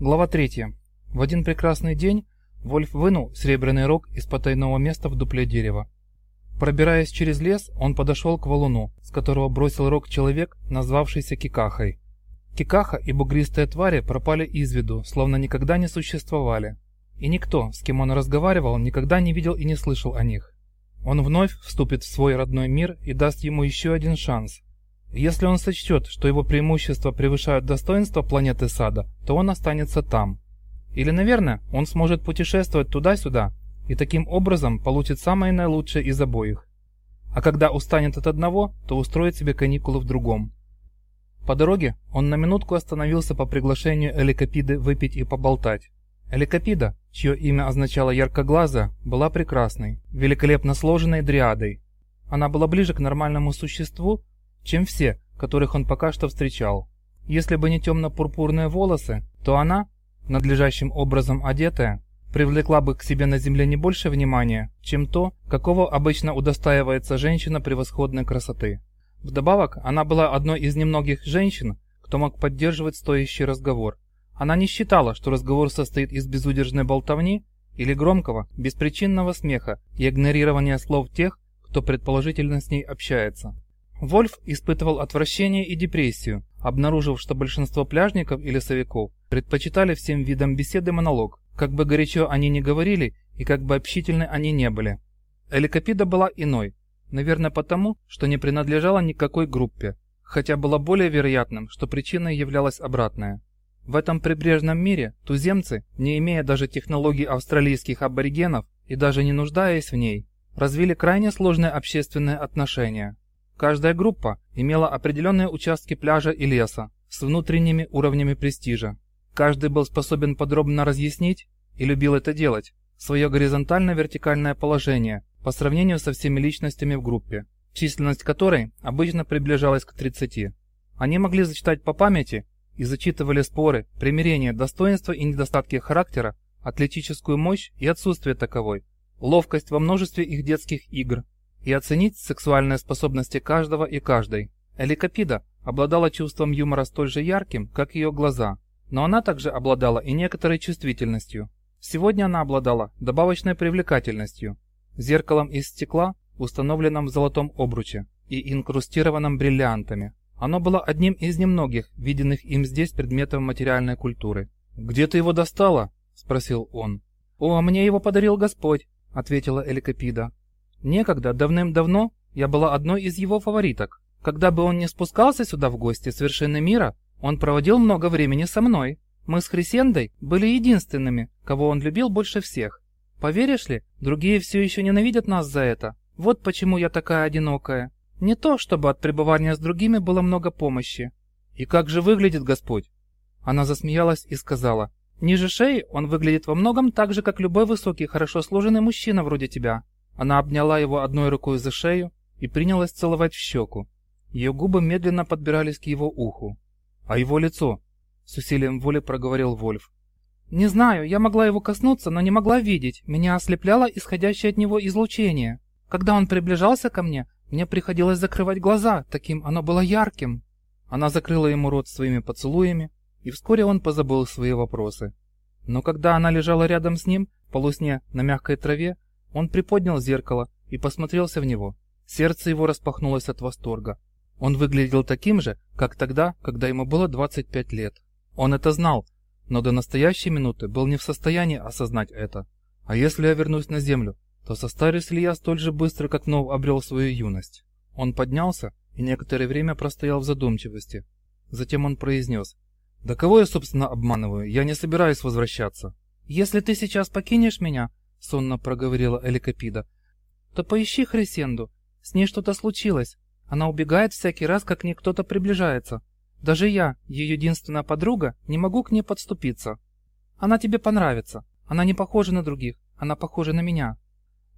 Глава 3. В один прекрасный день Вольф вынул серебряный рог из потайного места в дупле дерева. Пробираясь через лес, он подошел к валуну, с которого бросил рог человек, назвавшийся Кикахой. Кикаха и бугристые твари пропали из виду, словно никогда не существовали. И никто, с кем он разговаривал, никогда не видел и не слышал о них. Он вновь вступит в свой родной мир и даст ему еще один шанс – если он сочтет, что его преимущества превышают достоинства планеты Сада, то он останется там. Или, наверное, он сможет путешествовать туда-сюда и таким образом получит самое наилучшее из обоих. А когда устанет от одного, то устроит себе каникулы в другом. По дороге он на минутку остановился по приглашению Эликопиды выпить и поболтать. Эликопида, чье имя означало «яркоглаза», была прекрасной, великолепно сложенной дриадой. Она была ближе к нормальному существу, чем все, которых он пока что встречал. Если бы не темно-пурпурные волосы, то она, надлежащим образом одетая, привлекла бы к себе на земле не больше внимания, чем то, какого обычно удостаивается женщина превосходной красоты. Вдобавок, она была одной из немногих женщин, кто мог поддерживать стоящий разговор. Она не считала, что разговор состоит из безудержной болтовни или громкого, беспричинного смеха и игнорирования слов тех, кто предположительно с ней общается. Вольф испытывал отвращение и депрессию, обнаружив, что большинство пляжников и лесовиков предпочитали всем видам беседы монолог, как бы горячо они ни говорили и как бы общительны они не были. Эликопида была иной, наверное потому, что не принадлежала никакой группе, хотя было более вероятным, что причиной являлась обратная. В этом прибрежном мире туземцы, не имея даже технологий австралийских аборигенов и даже не нуждаясь в ней, развили крайне сложные общественные отношения, Каждая группа имела определенные участки пляжа и леса с внутренними уровнями престижа. Каждый был способен подробно разъяснить, и любил это делать, свое горизонтально-вертикальное положение по сравнению со всеми личностями в группе, численность которой обычно приближалась к 30. Они могли зачитать по памяти и зачитывали споры, примирения, достоинства и недостатки характера, атлетическую мощь и отсутствие таковой, ловкость во множестве их детских игр, и оценить сексуальные способности каждого и каждой. Эликопида обладала чувством юмора столь же ярким, как ее глаза, но она также обладала и некоторой чувствительностью. Сегодня она обладала добавочной привлекательностью, зеркалом из стекла, установленным в золотом обруче и инкрустированным бриллиантами. Оно было одним из немногих, виденных им здесь предметов материальной культуры. «Где ты его достала?» – спросил он. «О, мне его подарил Господь», – ответила Эликопида. Некогда, давным-давно, я была одной из его фавориток. Когда бы он не спускался сюда в гости с вершины мира, он проводил много времени со мной. Мы с Хрисендой были единственными, кого он любил больше всех. Поверишь ли, другие все еще ненавидят нас за это. Вот почему я такая одинокая. Не то, чтобы от пребывания с другими было много помощи. И как же выглядит Господь? Она засмеялась и сказала, ниже шеи он выглядит во многом так же, как любой высокий, хорошо сложенный мужчина вроде тебя. Она обняла его одной рукой за шею и принялась целовать в щеку. Ее губы медленно подбирались к его уху. «А его лицо?» — с усилием воли проговорил Вольф. «Не знаю, я могла его коснуться, но не могла видеть. Меня ослепляло исходящее от него излучение. Когда он приближался ко мне, мне приходилось закрывать глаза, таким оно было ярким». Она закрыла ему рот своими поцелуями, и вскоре он позабыл свои вопросы. Но когда она лежала рядом с ним, полусне на мягкой траве, он приподнял зеркало и посмотрелся в него. Сердце его распахнулось от восторга. Он выглядел таким же, как тогда, когда ему было 25 лет. Он это знал, но до настоящей минуты был не в состоянии осознать это. А если я вернусь на землю, то состарюсь ли я столь же быстро, как вновь обрел свою юность? Он поднялся и некоторое время простоял в задумчивости. Затем он произнес. «Да кого я, собственно, обманываю? Я не собираюсь возвращаться». «Если ты сейчас покинешь меня, — сонно проговорила Эликопида, — то поищи Хрисенду. С ней что-то случилось. Она убегает всякий раз, как к ней кто-то приближается. Даже я, ее единственная подруга, не могу к ней подступиться. Она тебе понравится. Она не похожа на других. Она похожа на меня.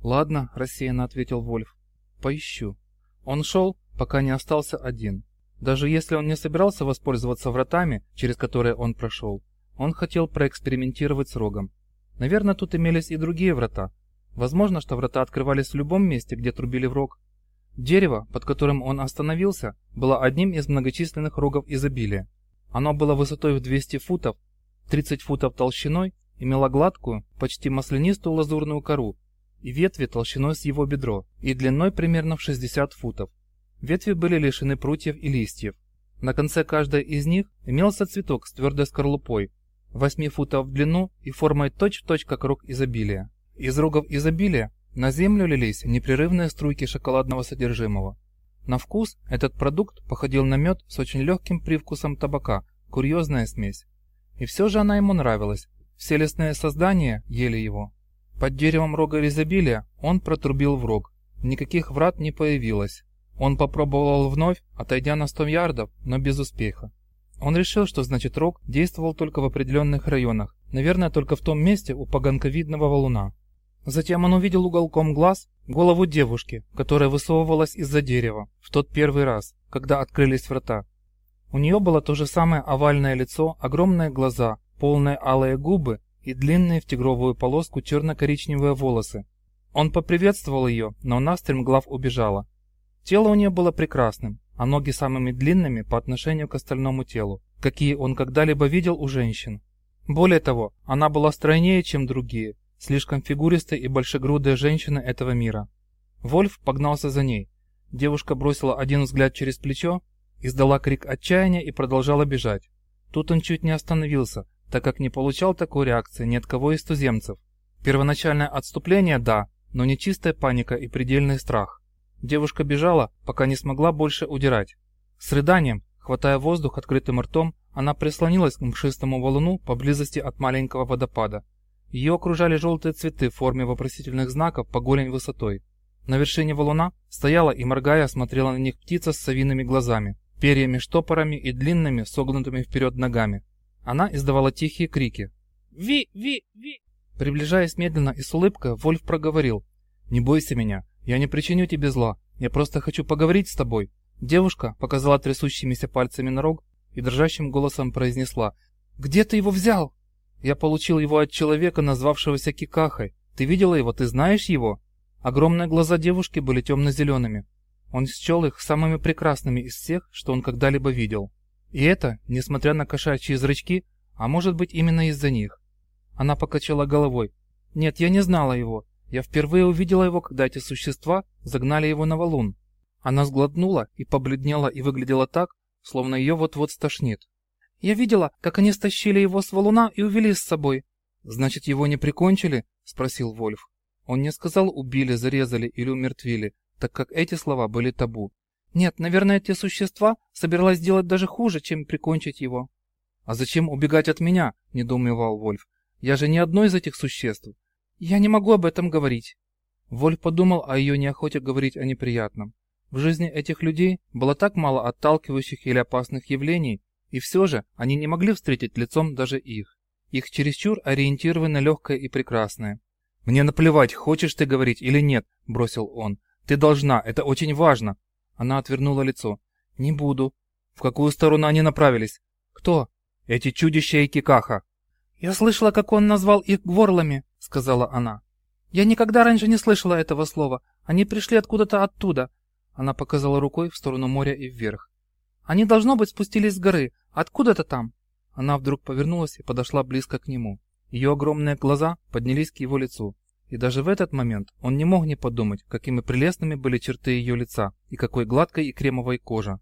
Ладно, рассеянно ответил Вольф. Поищу. Он шел, пока не остался один. Даже если он не собирался воспользоваться вратами, через которые он прошел, он хотел проэкспериментировать с рогом. Наверное, тут имелись и другие врата. Возможно, что врата открывались в любом месте, где трубили в рог. Дерево, под которым он остановился, было одним из многочисленных рогов изобилия. Оно было высотой в 200 футов, 30 футов толщиной, имела гладкую, почти маслянистую лазурную кору и ветви толщиной с его бедро и длиной примерно в 60 футов. Ветви были лишены прутьев и листьев. На конце каждой из них имелся цветок с твердой скорлупой, 8 футов в длину и формой точь-в-точь, -точь, как рог изобилия. Из рогов изобилия на землю лились непрерывные струйки шоколадного содержимого. На вкус этот продукт походил на мед с очень легким привкусом табака, курьезная смесь. И все же она ему нравилась. Все лесные создания ели его. Под деревом рога изобилия он протрубил в рог. Никаких врат не появилось. Он попробовал вновь, отойдя на 100 ярдов, но без успеха. Он решил, что значит рог действовал только в определенных районах, наверное, только в том месте у поганковидного валуна. Затем он увидел уголком глаз голову девушки, которая высовывалась из-за дерева в тот первый раз, когда открылись врата. У нее было то же самое овальное лицо, огромные глаза, полные алые губы и длинные в тигровую полоску черно-коричневые волосы. Он поприветствовал ее, но она стремглав убежала. Тело у нее было прекрасным, а ноги самыми длинными по отношению к остальному телу, какие он когда-либо видел у женщин. Более того, она была стройнее, чем другие, слишком фигуристая и большегрудая женщина этого мира. Вольф погнался за ней. Девушка бросила один взгляд через плечо, издала крик отчаяния и продолжала бежать. Тут он чуть не остановился, так как не получал такой реакции ни от кого из туземцев. Первоначальное отступление – да, но не чистая паника и предельный страх. Девушка бежала, пока не смогла больше удирать. С рыданием, хватая воздух открытым ртом, она прислонилась к мшистому валуну поблизости от маленького водопада. Ее окружали желтые цветы в форме вопросительных знаков по голень высотой. На вершине валуна стояла и, моргая, смотрела на них птица с совиными глазами, перьями-штопорами и длинными, согнутыми вперед ногами. Она издавала тихие крики. «Ви! Ви! Ви!» Приближаясь медленно и с улыбкой, Вольф проговорил. «Не бойся меня, я не причиню тебе зла, я просто хочу поговорить с тобой». Девушка показала трясущимися пальцами на рог и дрожащим голосом произнесла. «Где ты его взял?» Я получил его от человека, назвавшегося Кикахой. Ты видела его? Ты знаешь его? Огромные глаза девушки были темно-зелеными. Он счел их самыми прекрасными из всех, что он когда-либо видел. И это, несмотря на кошачьи зрачки, а может быть именно из-за них. Она покачала головой. Нет, я не знала его. Я впервые увидела его, когда эти существа загнали его на валун. Она сглотнула и побледнела и выглядела так, словно ее вот-вот стошнит. Я видела, как они стащили его с валуна и увели с собой. Значит, его не прикончили? спросил Вольф. Он не сказал убили, зарезали или умертвили, так как эти слова были табу. Нет, наверное, эти существа собирались сделать даже хуже, чем прикончить его. А зачем убегать от меня? недоумевал Вольф. Я же не одно из этих существ. Я не могу об этом говорить. Вольф подумал о ее неохоте говорить о неприятном. В жизни этих людей было так мало отталкивающих или опасных явлений, и все же они не могли встретить лицом даже их. Их чересчур ориентированы легкое и прекрасное. «Мне наплевать, хочешь ты говорить или нет», – бросил он. «Ты должна, это очень важно». Она отвернула лицо. «Не буду». «В какую сторону они направились?» «Кто?» «Эти чудища и кикаха». «Я слышала, как он назвал их гворлами», – сказала она. «Я никогда раньше не слышала этого слова. Они пришли откуда-то оттуда». Она показала рукой в сторону моря и вверх. «Они, должно быть, спустились с горы. Откуда-то там. Она вдруг повернулась и подошла близко к нему. Ее огромные глаза поднялись к его лицу. И даже в этот момент он не мог не подумать, какими прелестными были черты ее лица и какой гладкой и кремовой кожа.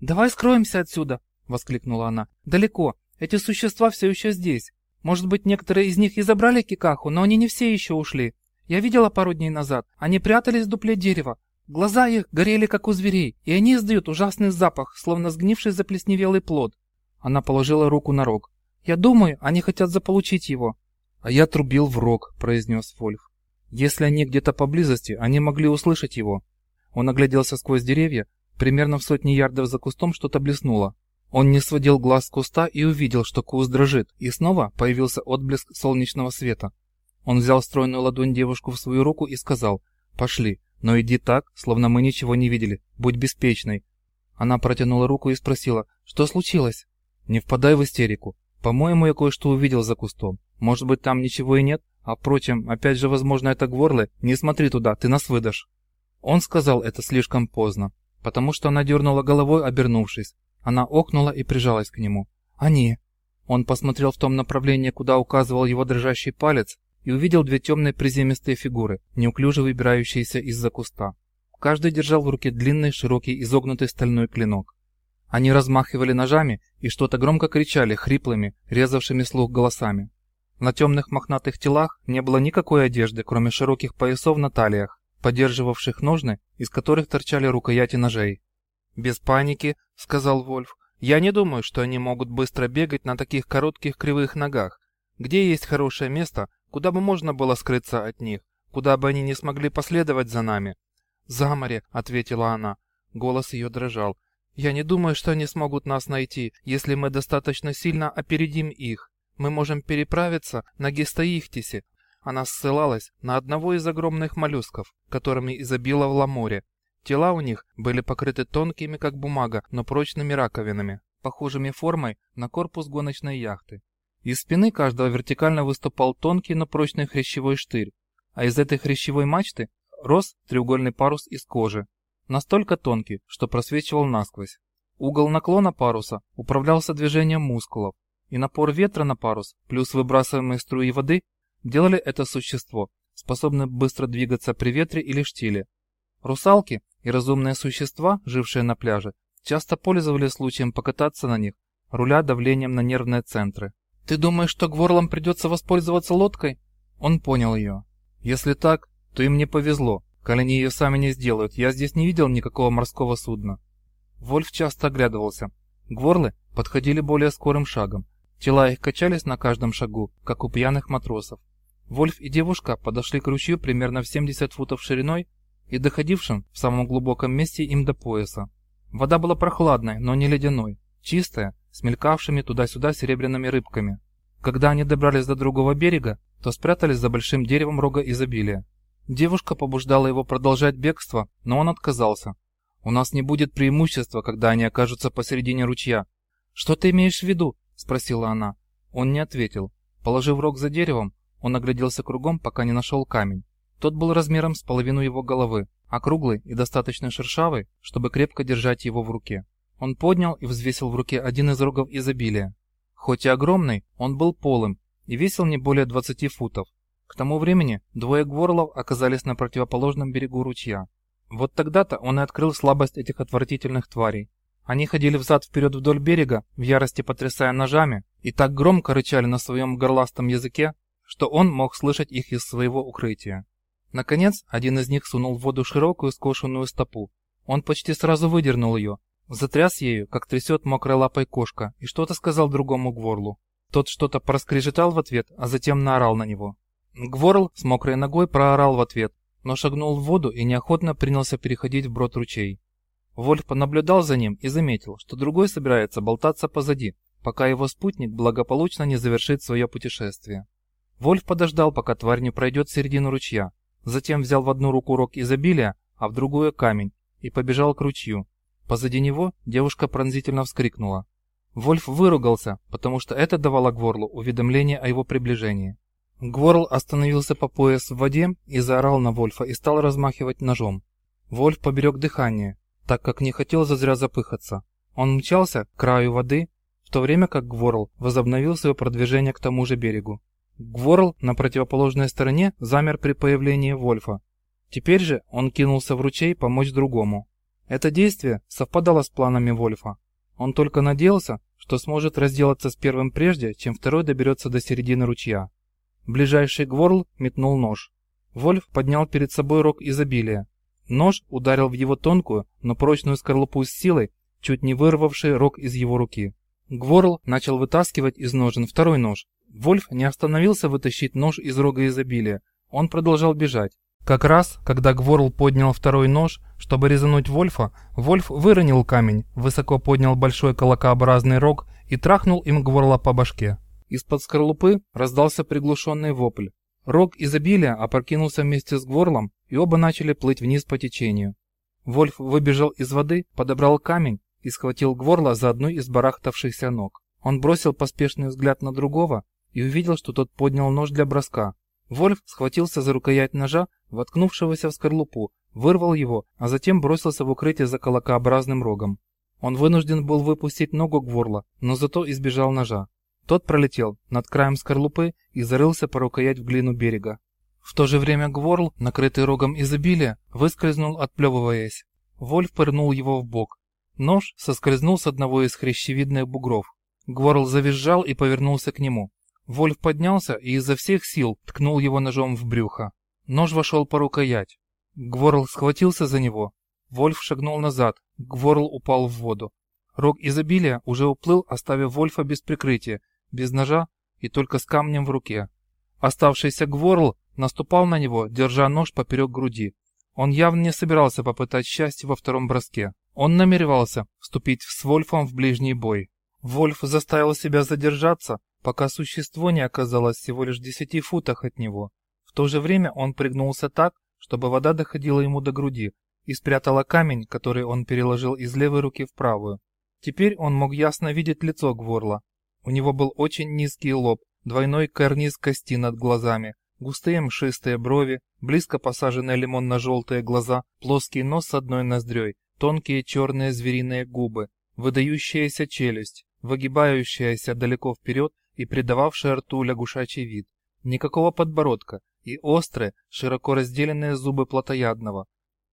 «Давай скроемся отсюда!» — воскликнула она. «Далеко. Эти существа все еще здесь. Может быть, некоторые из них и забрали Кикаху, но они не все еще ушли. Я видела пару дней назад. Они прятались в дупле дерева. Глаза их горели, как у зверей, и они издают ужасный запах, словно сгнивший заплесневелый плод. Она положила руку на рог. «Я думаю, они хотят заполучить его». «А я трубил в рог», — произнес Вольф. «Если они где-то поблизости, они могли услышать его». Он огляделся сквозь деревья. Примерно в сотне ярдов за кустом что-то блеснуло. Он не сводил глаз с куста и увидел, что куст дрожит, и снова появился отблеск солнечного света. Он взял стройную ладонь девушку в свою руку и сказал «Пошли, но иди так, словно мы ничего не видели, будь беспечной». Она протянула руку и спросила «Что случилось?» Не впадай в истерику. По-моему, я кое-что увидел за кустом. Может быть, там ничего и нет? А впрочем, опять же, возможно, это гворлы. Не смотри туда, ты нас выдашь. Он сказал это слишком поздно, потому что она дернула головой, обернувшись. Она охнула и прижалась к нему. Они. Он посмотрел в том направлении, куда указывал его дрожащий палец, и увидел две темные приземистые фигуры, неуклюже выбирающиеся из-за куста. Каждый держал в руке длинный, широкий, изогнутый стальной клинок. Они размахивали ножами и что-то громко кричали хриплыми, резавшими слух голосами. На темных мохнатых телах не было никакой одежды, кроме широких поясов на талиях, поддерживавших ножны, из которых торчали рукояти ножей. «Без паники», — сказал Вольф. «Я не думаю, что они могут быстро бегать на таких коротких кривых ногах. Где есть хорошее место, куда бы можно было скрыться от них, куда бы они не смогли последовать за нами?» «За море», — ответила она. Голос ее дрожал. «Я не думаю, что они смогут нас найти, если мы достаточно сильно опередим их. Мы можем переправиться на Гестаихтисе». Она ссылалась на одного из огромных моллюсков, которыми изобиловало море. Тела у них были покрыты тонкими, как бумага, но прочными раковинами, похожими формой на корпус гоночной яхты. Из спины каждого вертикально выступал тонкий, но прочный хрящевой штырь, а из этой хрящевой мачты рос треугольный парус из кожи, настолько тонкий, что просвечивал насквозь. Угол наклона паруса управлялся движением мускулов, и напор ветра на парус плюс выбрасываемые струи воды делали это существо, способное быстро двигаться при ветре или штиле. Русалки и разумные существа, жившие на пляже, часто пользовались случаем покататься на них, руля давлением на нервные центры. «Ты думаешь, что Гворлам придется воспользоваться лодкой?» Он понял ее. «Если так, то им не повезло. Коли они ее сами не сделают, я здесь не видел никакого морского судна». Вольф часто оглядывался. Гворлы подходили более скорым шагом. Тела их качались на каждом шагу, как у пьяных матросов. Вольф и девушка подошли к ручью примерно в 70 футов шириной и доходившим в самом глубоком месте им до пояса. Вода была прохладной, но не ледяной, чистая, с мелькавшими туда-сюда серебряными рыбками. Когда они добрались до другого берега, то спрятались за большим деревом рога изобилия. Девушка побуждала его продолжать бегство, но он отказался. «У нас не будет преимущества, когда они окажутся посередине ручья». «Что ты имеешь в виду?» – спросила она. Он не ответил. Положив рог за деревом, он огляделся кругом, пока не нашел камень. Тот был размером с половину его головы, округлый и достаточно шершавый, чтобы крепко держать его в руке. Он поднял и взвесил в руке один из рогов изобилия. Хоть и огромный, он был полым и весил не более 20 футов. К тому времени двое гворлов оказались на противоположном берегу ручья. Вот тогда-то он и открыл слабость этих отвратительных тварей. Они ходили взад-вперед вдоль берега, в ярости потрясая ножами, и так громко рычали на своем горластом языке, что он мог слышать их из своего укрытия. Наконец, один из них сунул в воду широкую скошенную стопу. Он почти сразу выдернул ее, затряс ею, как трясет мокрой лапой кошка, и что-то сказал другому Гворлу. Тот что-то проскрежетал в ответ, а затем наорал на него. Гворл с мокрой ногой проорал в ответ, но шагнул в воду и неохотно принялся переходить вброд ручей. Вольф понаблюдал за ним и заметил, что другой собирается болтаться позади, пока его спутник благополучно не завершит свое путешествие. Вольф подождал, пока тварь не пройдет середину ручья, Затем взял в одну руку рог изобилия, а в другую камень и побежал к ручью. Позади него девушка пронзительно вскрикнула. Вольф выругался, потому что это давало Гворлу уведомление о его приближении. Гворл остановился по пояс в воде и заорал на Вольфа и стал размахивать ножом. Вольф поберег дыхание, так как не хотел зазря запыхаться. Он мчался к краю воды, в то время как Гворл возобновил свое продвижение к тому же берегу. Гворл на противоположной стороне замер при появлении Вольфа. Теперь же он кинулся в ручей помочь другому. Это действие совпадало с планами Вольфа. Он только надеялся, что сможет разделаться с первым прежде, чем второй доберется до середины ручья. Ближайший Гворл метнул нож. Вольф поднял перед собой рог изобилия. Нож ударил в его тонкую, но прочную скорлупу с силой, чуть не вырвавший рог из его руки. Гворл начал вытаскивать из ножен второй нож, Вольф не остановился вытащить нож из рога изобилия. Он продолжал бежать. Как раз, когда Гворл поднял второй нож, чтобы резануть Вольфа, Вольф выронил камень, высоко поднял большой колокообразный рог и трахнул им Гворла по башке. Из-под скорлупы раздался приглушенный вопль. Рог изобилия опрокинулся вместе с Гворлом, и оба начали плыть вниз по течению. Вольф выбежал из воды, подобрал камень и схватил Гворла за одну из барахтавшихся ног. Он бросил поспешный взгляд на другого, и увидел, что тот поднял нож для броска. Вольф схватился за рукоять ножа, воткнувшегося в скорлупу, вырвал его, а затем бросился в укрытие за колокообразным рогом. Он вынужден был выпустить ногу Гворла, но зато избежал ножа. Тот пролетел над краем скорлупы и зарылся по рукоять в глину берега. В то же время Гворл, накрытый рогом изобилия, выскользнул, отплевываясь. Вольф пырнул его в бок. Нож соскользнул с одного из хрящевидных бугров. Гворл завизжал и повернулся к нему. Вольф поднялся и изо всех сил ткнул его ножом в брюхо. Нож вошел по рукоять. Гворл схватился за него. Вольф шагнул назад. Гворл упал в воду. Рог изобилия уже уплыл, оставив Вольфа без прикрытия, без ножа и только с камнем в руке. Оставшийся Гворл наступал на него, держа нож поперек груди. Он явно не собирался попытать счастье во втором броске. Он намеревался вступить с Вольфом в ближний бой. Вольф заставил себя задержаться, пока существо не оказалось всего лишь в десяти футах от него. В то же время он пригнулся так, чтобы вода доходила ему до груди, и спрятала камень, который он переложил из левой руки в правую. Теперь он мог ясно видеть лицо Гворла. У него был очень низкий лоб, двойной карниз кости над глазами, густые мшистые брови, близко посаженные лимонно-желтые глаза, плоский нос с одной ноздрёй, тонкие черные звериные губы, выдающаяся челюсть, выгибающаяся далеко вперед и придававшая рту лягушачий вид. Никакого подбородка и острые, широко разделенные зубы плотоядного.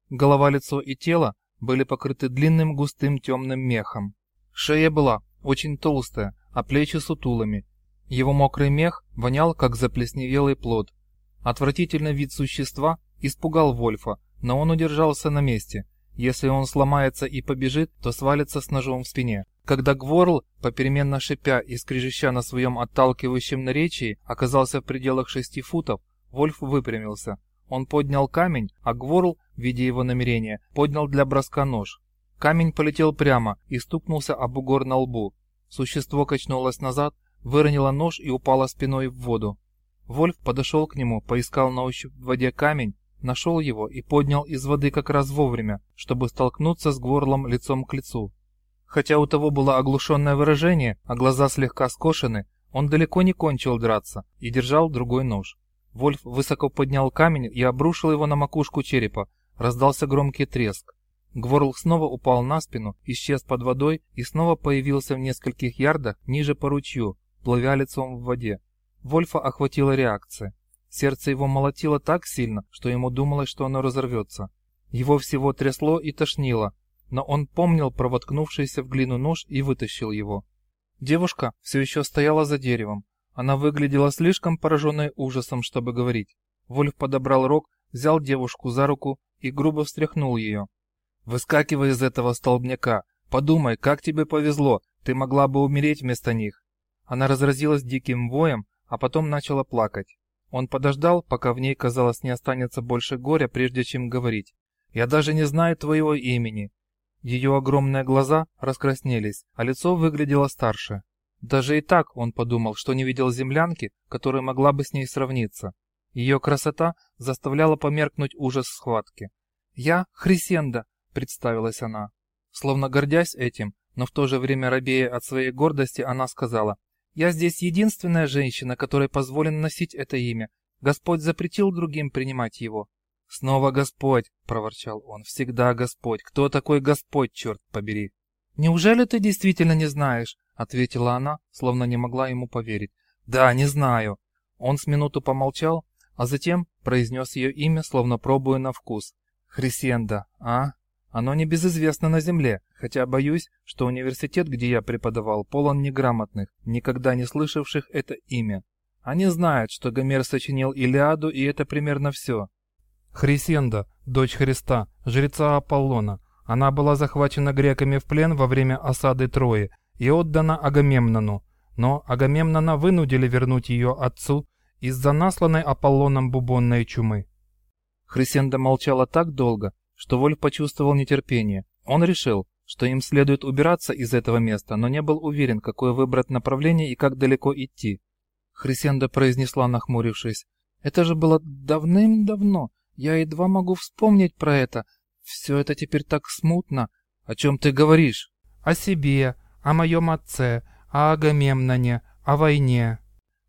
Голова, лицо и тело были покрыты длинным густым темным мехом. Шея была очень толстая, а плечи сутулыми. Его мокрый мех вонял, как заплесневелый плод. Отвратительный вид существа испугал Вольфа, но он удержался на месте. Если он сломается и побежит, то свалится с ножом в спине. Когда Гворл, попеременно шипя и скрежеща на своем отталкивающем наречии, оказался в пределах шести футов, Вольф выпрямился. Он поднял камень, а Гворл, видя его намерение, поднял для броска нож. Камень полетел прямо и стукнулся об бугор на лбу. Существо качнулось назад, выронило нож и упало спиной в воду. Вольф подошел к нему, поискал на ощупь в воде камень, нашел его и поднял из воды как раз вовремя, чтобы столкнуться с горлом лицом к лицу. Хотя у того было оглушенное выражение, а глаза слегка скошены, он далеко не кончил драться и держал другой нож. Вольф высоко поднял камень и обрушил его на макушку черепа. Раздался громкий треск. Гворл снова упал на спину, исчез под водой и снова появился в нескольких ярдах ниже по ручью, плывя лицом в воде. Вольфа охватила реакция. Сердце его молотило так сильно, что ему думалось, что оно разорвется. Его всего трясло и тошнило, но он помнил про воткнувшийся в глину нож и вытащил его. Девушка все еще стояла за деревом. Она выглядела слишком пораженной ужасом, чтобы говорить. Вольф подобрал рог, взял девушку за руку и грубо встряхнул ее. «Выскакивай из этого столбняка! Подумай, как тебе повезло! Ты могла бы умереть вместо них!» Она разразилась диким воем, а потом начала плакать. Он подождал, пока в ней, казалось, не останется больше горя, прежде чем говорить. «Я даже не знаю твоего имени». Ее огромные глаза раскраснелись, а лицо выглядело старше. Даже и так он подумал, что не видел землянки, которая могла бы с ней сравниться. Ее красота заставляла померкнуть ужас схватки. «Я Хрисенда», — представилась она. Словно гордясь этим, но в то же время робея от своей гордости, она сказала, я здесь единственная женщина, которой позволено носить это имя. Господь запретил другим принимать его. Снова Господь, проворчал он. Всегда Господь. Кто такой Господь, черт побери? Неужели ты действительно не знаешь? ответила она, словно не могла ему поверить. Да, не знаю. Он с минуту помолчал, а затем произнес ее имя, словно пробуя на вкус. Хрисенда, а? Оно не безызвестно на Земле, хотя боюсь, что университет, где я преподавал, полон неграмотных, никогда не слышавших это имя. Они знают, что Гомер сочинил Илиаду, и это примерно все. Хрисенда, дочь Христа, жреца Аполлона. Она была захвачена греками в плен во время осады Трои и отдана Агамемнону, но Агамемнона вынудили вернуть ее отцу из-за насланной Аполлоном бубонной чумы. Хрисенда молчала так долго, что Вольф почувствовал нетерпение. Он решил, что им следует убираться из этого места, но не был уверен, какое выбрать направление и как далеко идти. Хрисенда произнесла, нахмурившись. «Это же было давным-давно. Я едва могу вспомнить про это. Все это теперь так смутно. О чем ты говоришь?» «О себе, о моем отце, о Агамемноне, о войне».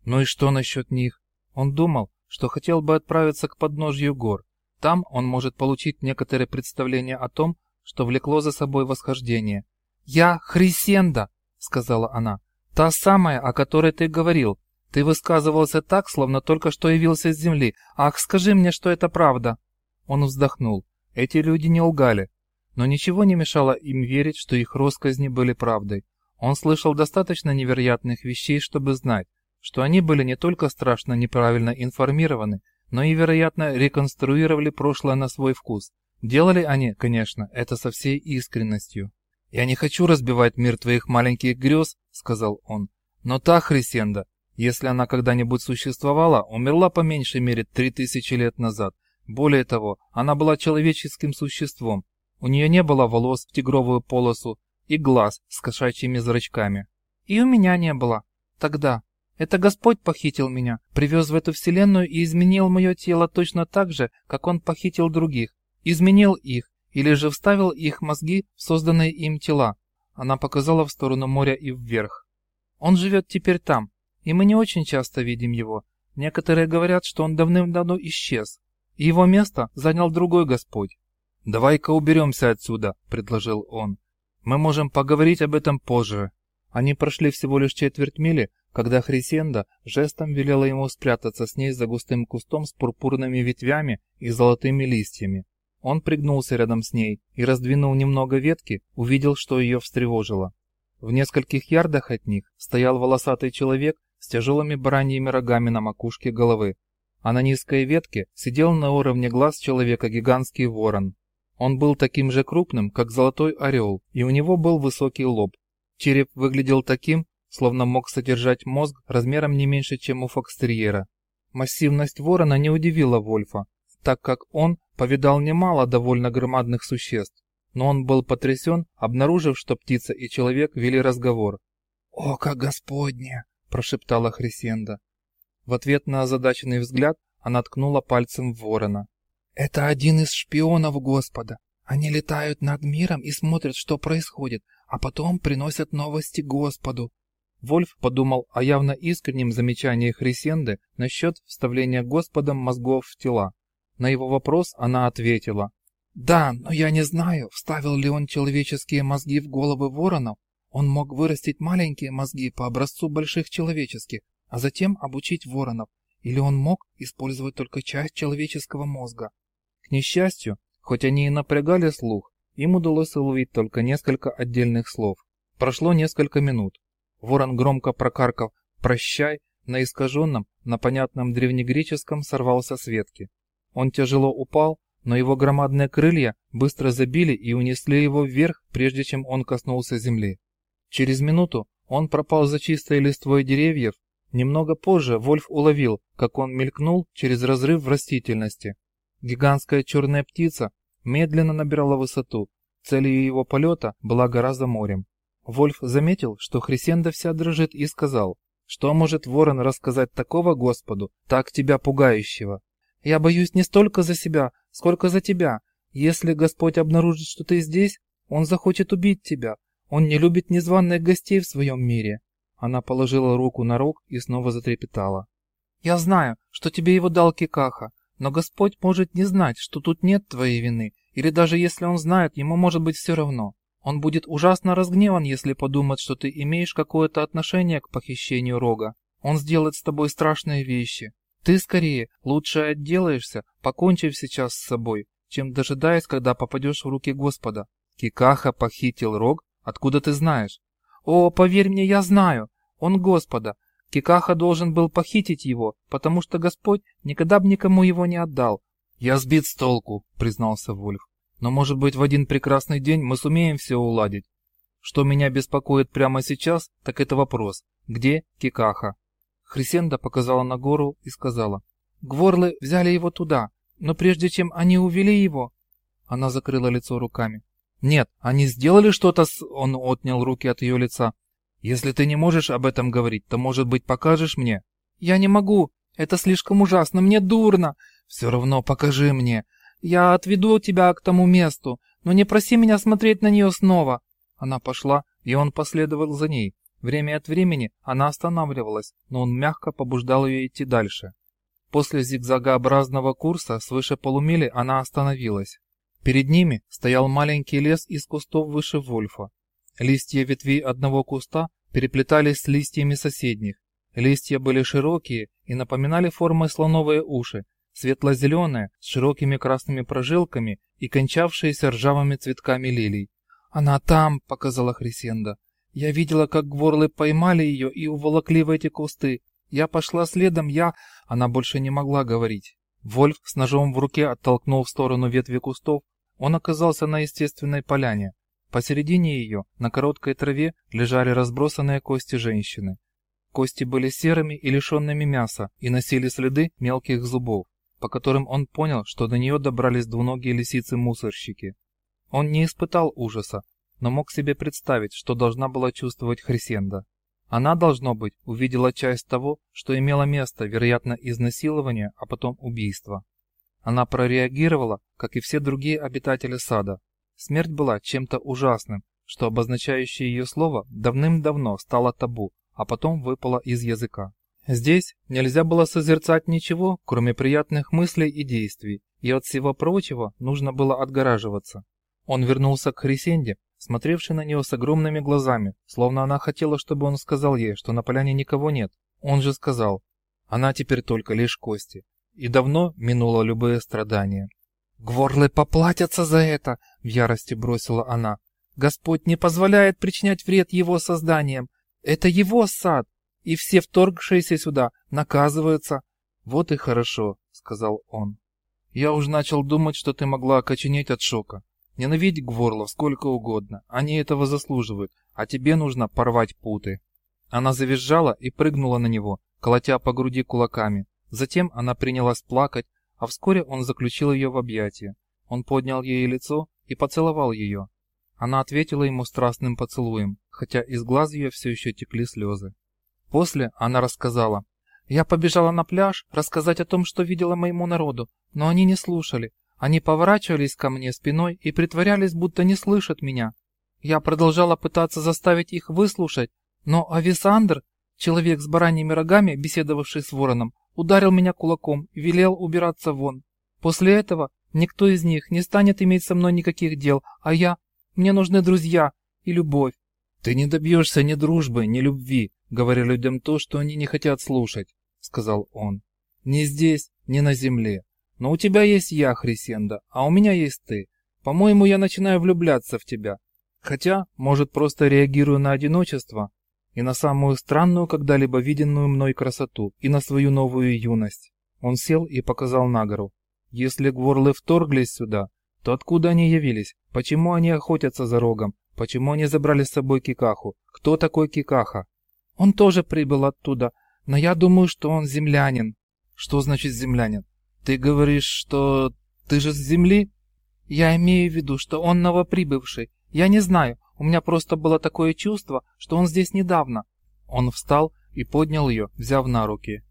«Ну и что насчет них?» Он думал, что хотел бы отправиться к подножью гор, там он может получить некоторое представление о том, что влекло за собой восхождение. «Я Хрисенда!» — сказала она. «Та самая, о которой ты говорил. Ты высказывался так, словно только что явился с земли. Ах, скажи мне, что это правда!» Он вздохнул. Эти люди не лгали. Но ничего не мешало им верить, что их россказни были правдой. Он слышал достаточно невероятных вещей, чтобы знать, что они были не только страшно неправильно информированы, но и, вероятно, реконструировали прошлое на свой вкус. Делали они, конечно, это со всей искренностью. «Я не хочу разбивать мир твоих маленьких грез», — сказал он. «Но та Хрисенда, если она когда-нибудь существовала, умерла по меньшей мере три тысячи лет назад. Более того, она была человеческим существом. У нее не было волос в тигровую полосу и глаз с кошачьими зрачками. И у меня не было. Тогда. Это Господь похитил меня, привез в эту вселенную и изменил мое тело точно так же, как Он похитил других. Изменил их, или же вставил их мозги в созданные им тела. Она показала в сторону моря и вверх. Он живет теперь там, и мы не очень часто видим его. Некоторые говорят, что он давным-давно исчез, и его место занял другой Господь. «Давай-ка уберемся отсюда», — предложил он. «Мы можем поговорить об этом позже». Они прошли всего лишь четверть мили, когда Хрисенда жестом велела ему спрятаться с ней за густым кустом с пурпурными ветвями и золотыми листьями. Он пригнулся рядом с ней и, раздвинув немного ветки, увидел, что ее встревожило. В нескольких ярдах от них стоял волосатый человек с тяжелыми бараньими рогами на макушке головы, а на низкой ветке сидел на уровне глаз человека гигантский ворон. Он был таким же крупным, как золотой орел, и у него был высокий лоб. Череп выглядел таким, словно мог содержать мозг размером не меньше, чем у фокстерьера. Массивность ворона не удивила Вольфа, так как он повидал немало довольно громадных существ, но он был потрясен, обнаружив, что птица и человек вели разговор. «Око Господне!» – прошептала Хрисенда. В ответ на озадаченный взгляд она ткнула пальцем в ворона. «Это один из шпионов Господа. Они летают над миром и смотрят, что происходит, а потом приносят новости Господу. Вольф подумал о явно искреннем замечании Хрисенды насчет вставления Господом мозгов в тела. На его вопрос она ответила. «Да, но я не знаю, вставил ли он человеческие мозги в головы воронов. Он мог вырастить маленькие мозги по образцу больших человеческих, а затем обучить воронов. Или он мог использовать только часть человеческого мозга. К несчастью, хоть они и напрягали слух, им удалось уловить только несколько отдельных слов. Прошло несколько минут. Ворон громко прокаркал «Прощай!» на искаженном, на понятном древнегреческом сорвался с ветки. Он тяжело упал, но его громадные крылья быстро забили и унесли его вверх, прежде чем он коснулся земли. Через минуту он пропал за чистой листвой деревьев. Немного позже Вольф уловил, как он мелькнул через разрыв в растительности. Гигантская черная птица медленно набирала высоту. Целью его полета была гора за морем. Вольф заметил, что Хрисенда вся дрожит и сказал, что может ворон рассказать такого Господу, так тебя пугающего. Я боюсь не столько за себя, сколько за тебя. Если Господь обнаружит, что ты здесь, Он захочет убить тебя. Он не любит незваных гостей в своем мире». Она положила руку на рог и снова затрепетала. «Я знаю, что тебе его дал Кикаха, но Господь может не знать, что тут нет твоей вины, или даже если Он знает, ему может быть все равно. Он будет ужасно разгневан, если подумает, что ты имеешь какое-то отношение к похищению рога. Он сделает с тобой страшные вещи. Ты скорее лучше отделаешься, покончив сейчас с собой, чем дожидаясь, когда попадешь в руки Господа. Кикаха похитил рог? Откуда ты знаешь? О, поверь мне, я знаю. Он Господа. Кикаха должен был похитить его, потому что Господь никогда бы никому его не отдал. Я сбит с толку, признался Вольф. Но может быть в один прекрасный день мы сумеем все уладить. Что меня беспокоит прямо сейчас, так это вопрос. Где Кикаха? Хрисенда показала на гору и сказала. Гворлы взяли его туда, но прежде чем они увели его... Она закрыла лицо руками. Нет, они сделали что-то с... Он отнял руки от ее лица. Если ты не можешь об этом говорить, то, может быть, покажешь мне? Я не могу. Это слишком ужасно. Мне дурно. Все равно покажи мне. Я отведу тебя к тому месту, но не проси меня смотреть на нее снова. Она пошла, и он последовал за ней. Время от времени она останавливалась, но он мягко побуждал ее идти дальше. После зигзагообразного курса свыше полумили она остановилась. Перед ними стоял маленький лес из кустов выше Вольфа. Листья ветвей одного куста переплетались с листьями соседних. Листья были широкие и напоминали формой слоновые уши, светло-зеленые, с широкими красными прожилками и кончавшиеся ржавыми цветками лилий. «Она там!» — показала Хрисенда. «Я видела, как гворлы поймали ее и уволокли в эти кусты. Я пошла следом, я...» Она больше не могла говорить. Вольф с ножом в руке оттолкнул в сторону ветви кустов. Он оказался на естественной поляне. Посередине ее, на короткой траве, лежали разбросанные кости женщины. Кости были серыми и лишенными мяса и носили следы мелких зубов, по которым он понял, что до нее добрались двуногие лисицы-мусорщики. Он не испытал ужаса, но мог себе представить, что должна была чувствовать Хрисенда. Она, должно быть, увидела часть того, что имело место, вероятно, изнасилование, а потом убийство. Она прореагировала, как и все другие обитатели сада. Смерть была чем-то ужасным, что обозначающее ее слово давным-давно стало табу, а потом выпало из языка. Здесь нельзя было созерцать ничего, кроме приятных мыслей и действий, и от всего прочего нужно было отгораживаться. Он вернулся к Хрисенде, смотревшей на него с огромными глазами, словно она хотела, чтобы он сказал ей, что на поляне никого нет. Он же сказал, она теперь только лишь кости, и давно минуло любые страдания. «Гворлы поплатятся за это!» — в ярости бросила она. «Господь не позволяет причинять вред его созданиям. Это его сад, и все вторгшиеся сюда наказываются». «Вот и хорошо», — сказал он. «Я уж начал думать, что ты могла окоченеть от шока. Ненавидь Гворлов сколько угодно, они этого заслуживают, а тебе нужно порвать путы. Она завизжала и прыгнула на него, колотя по груди кулаками. Затем она принялась плакать, а вскоре он заключил ее в объятия. Он поднял ей лицо и поцеловал ее. Она ответила ему страстным поцелуем, хотя из глаз ее все еще текли слезы. После она рассказала. «Я побежала на пляж рассказать о том, что видела моему народу, но они не слушали. Они поворачивались ко мне спиной и притворялись, будто не слышат меня. Я продолжала пытаться заставить их выслушать, но Ависандр, человек с бараньими рогами, беседовавший с вороном, ударил меня кулаком и велел убираться вон. После этого никто из них не станет иметь со мной никаких дел, а я... Мне нужны друзья и любовь. Ты не добьешься ни дружбы, ни любви, говоря людям то, что они не хотят слушать, сказал он. Ни здесь, ни на земле. Но у тебя есть я, Хрисенда, а у меня есть ты. По-моему, я начинаю влюбляться в тебя. Хотя, может, просто реагирую на одиночество и на самую странную когда-либо виденную мной красоту, и на свою новую юность. Он сел и показал на гору. Если гворлы вторглись сюда, то откуда они явились? Почему они охотятся за рогом? Почему они забрали с собой Кикаху? Кто такой Кикаха? Он тоже прибыл оттуда, но я думаю, что он землянин. Что значит землянин? Ты говоришь, что ты же с Земли? Я имею в виду, что он новоприбывший. Я не знаю, у меня просто было такое чувство, что он здесь недавно. Он встал и поднял ее, взяв на руки.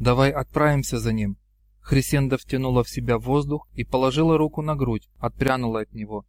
Давай отправимся за ним. Хрисенда втянула в себя воздух и положила руку на грудь, отпрянула от него.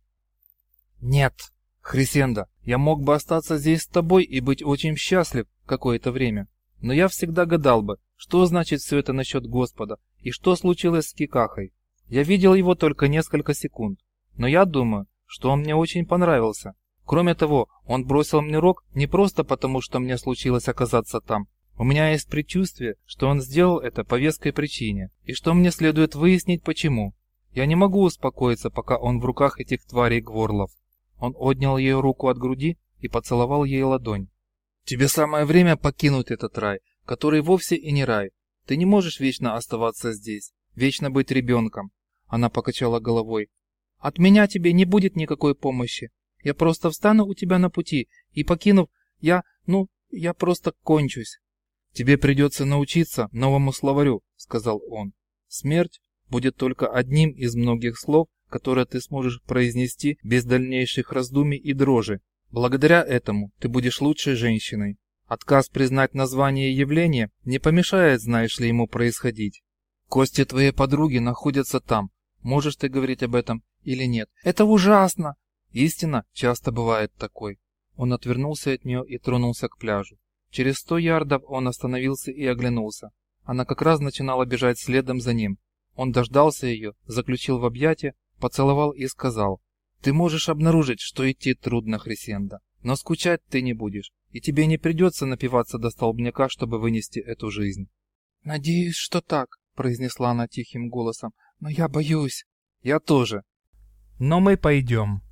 Нет, Хрисенда, я мог бы остаться здесь с тобой и быть очень счастлив какое-то время. Но я всегда гадал бы, что значит все это насчет Господа и что случилось с Кикахой. Я видел его только несколько секунд, но я думаю, что он мне очень понравился. Кроме того, он бросил мне рог не просто потому, что мне случилось оказаться там. У меня есть предчувствие, что он сделал это по веской причине, и что мне следует выяснить почему. Я не могу успокоиться, пока он в руках этих тварей Гворлов. Он отнял ее руку от груди и поцеловал ей ладонь. «Тебе самое время покинуть этот рай, который вовсе и не рай. Ты не можешь вечно оставаться здесь, вечно быть ребенком. Она покачала головой. От меня тебе не будет никакой помощи. Я просто встану у тебя на пути и, покинув, я, ну, я просто кончусь. Тебе придется научиться новому словарю, сказал он. Смерть будет только одним из многих слов, которые ты сможешь произнести без дальнейших раздумий и дрожи. Благодаря этому ты будешь лучшей женщиной. Отказ признать название явления не помешает, знаешь ли, ему происходить. Кости твоей подруги находятся там. Можешь ты говорить об этом или нет? Это ужасно! Истина часто бывает такой. Он отвернулся от нее и тронулся к пляжу. Через сто ярдов он остановился и оглянулся. Она как раз начинала бежать следом за ним. Он дождался ее, заключил в объятия, поцеловал и сказал, «Ты можешь обнаружить, что идти трудно, Хрисенда, но скучать ты не будешь и тебе не придется напиваться до столбняка, чтобы вынести эту жизнь». «Надеюсь, что так», — произнесла она тихим голосом, — «но я боюсь». «Я тоже». «Но мы пойдем».